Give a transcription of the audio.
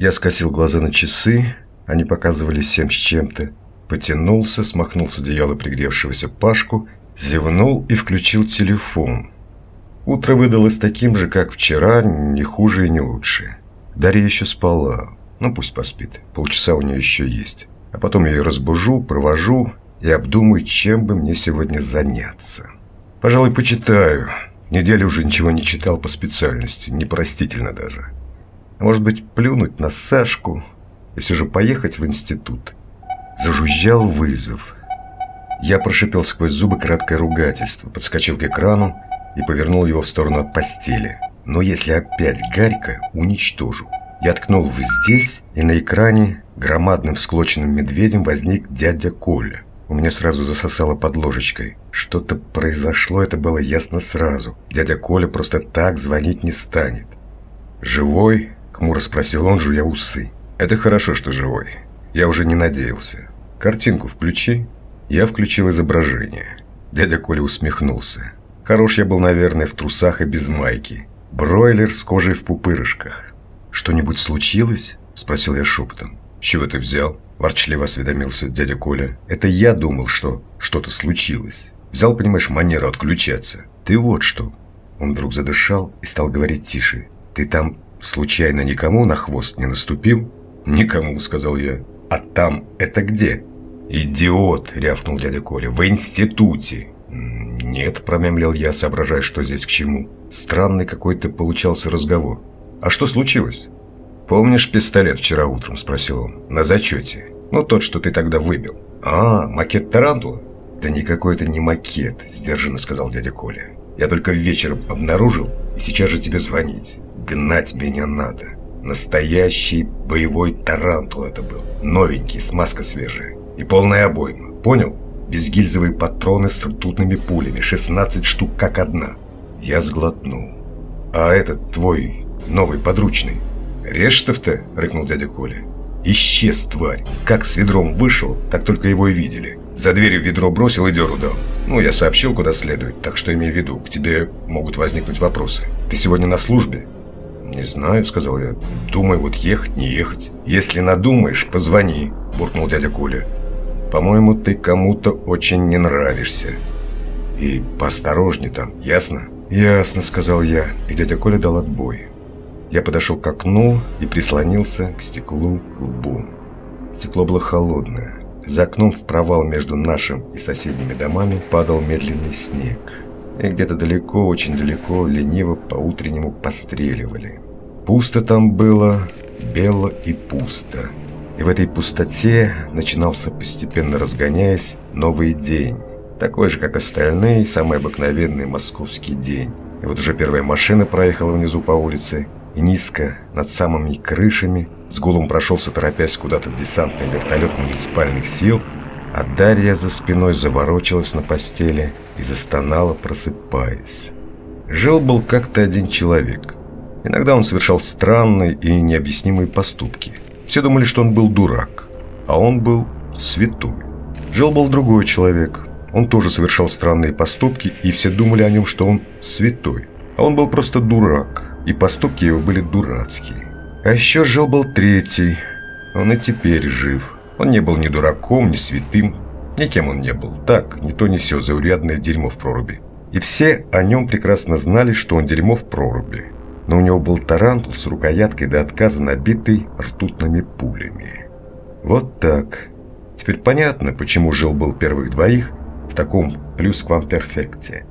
Я скосил глаза на часы, они показывали семь с чем-то. Потянулся, смахнул с одеяла пригревшегося Пашку, зевнул и включил телефон. Утро выдалось таким же, как вчера, не хуже и не лучше. Дарья еще спала. Ну, пусть поспит. Полчаса у нее еще есть. А потом я ее разбужу, провожу и обдумаю, чем бы мне сегодня заняться. Пожалуй, почитаю. Неделю уже ничего не читал по специальности, непростительно даже. Может быть, плюнуть на Сашку и все же поехать в институт. Зажужжал вызов. Я прошипел сквозь зубы краткое ругательство, подскочил к экрану и повернул его в сторону от постели. Но если опять Гарька, уничтожу. Я ткнул в «здесь», и на экране громадным всклоченным медведем возник дядя Коля. У меня сразу засосало под ложечкой. Что-то произошло, это было ясно сразу. Дядя Коля просто так звонить не станет. «Живой?» – хмуро спросил он, жуя усы. «Это хорошо, что живой. Я уже не надеялся. Картинку включи». Я включил изображение. Дядя Коля усмехнулся. Хорош я был, наверное, в трусах и без майки. Бройлер с кожей в пупырышках. «Что-нибудь случилось?» – спросил я шепотом. чего ты взял?» Ворчливо осведомился дядя Коля. «Это я думал, что что-то случилось. Взял, понимаешь, манеру отключаться. Ты вот что». Он вдруг задышал и стал говорить тише. «Ты там случайно никому на хвост не наступил?» «Никому», — сказал я. «А там это где?» «Идиот!» — рявкнул дядя Коля. «В институте!» «Нет», — промямлил я, соображая, что здесь к чему. Странный какой-то получался разговор. «А что случилось?» «Помнишь пистолет вчера утром?» – спросил он. «На зачете. Ну, тот, что ты тогда выбил». «А, макет тарантула?» «Да никакой это не макет», – сдержанно сказал дядя Коля. «Я только вечером обнаружил, и сейчас же тебе звонить. Гнать меня надо. Настоящий боевой тарантул это был. Новенький, смазка свежая. И полная обойма. Понял? Безгильзовые патроны с ртутными пулями. 16 штук как одна». Я сглотнул. «А этот твой новый подручный?» «Рештов-то?» – рыкнул дядя Коля. «Исчез, тварь! Как с ведром вышел, так только его и видели. За дверью ведро бросил и дёру дал. Ну, я сообщил, куда следует, так что имей в виду, к тебе могут возникнуть вопросы. Ты сегодня на службе?» «Не знаю», – сказал я. «Думаю, вот ехать, не ехать. Если надумаешь, позвони», – буркнул дядя Коля. «По-моему, ты кому-то очень не нравишься. И поосторожней там, ясно?» «Ясно», – сказал я, и дядя Коля дал отбой. Я подошел к окну и прислонился к стеклу лбом. Стекло было холодное. За окном в провал между нашим и соседними домами падал медленный снег. И где-то далеко, очень далеко, лениво по-утреннему постреливали. Пусто там было, бело и пусто. И в этой пустоте начинался, постепенно разгоняясь, новый день. Такой же, как остальные, самый обыкновенный московский день. И вот уже первая машина проехала внизу по улице, и низко, над самыми крышами, с гулом прошелся, торопясь куда-то десантный вертолет муниципальных сил, а Дарья за спиной заворочилась на постели и застонала, просыпаясь. Жил-был как-то один человек. Иногда он совершал странные и необъяснимые поступки. Все думали, что он был дурак, а он был святой. Жил-был другой человек. Он тоже совершал странные поступки, и все думали о нем, что он святой. А он был просто дурак и поступки его были дурацкие. А еще жил-был третий. Он и теперь жив. Он не был ни дураком, ни святым. Никем он не был. Так, ни то ни сё, заурядное дерьмо в проруби. И все о нем прекрасно знали, что он дерьмо в проруби. Но у него был тарантул с рукояткой до отказа набитый ртутными пулями. Вот так. Теперь понятно, почему жил-был первых двоих в таком плюс-квам-перфекте.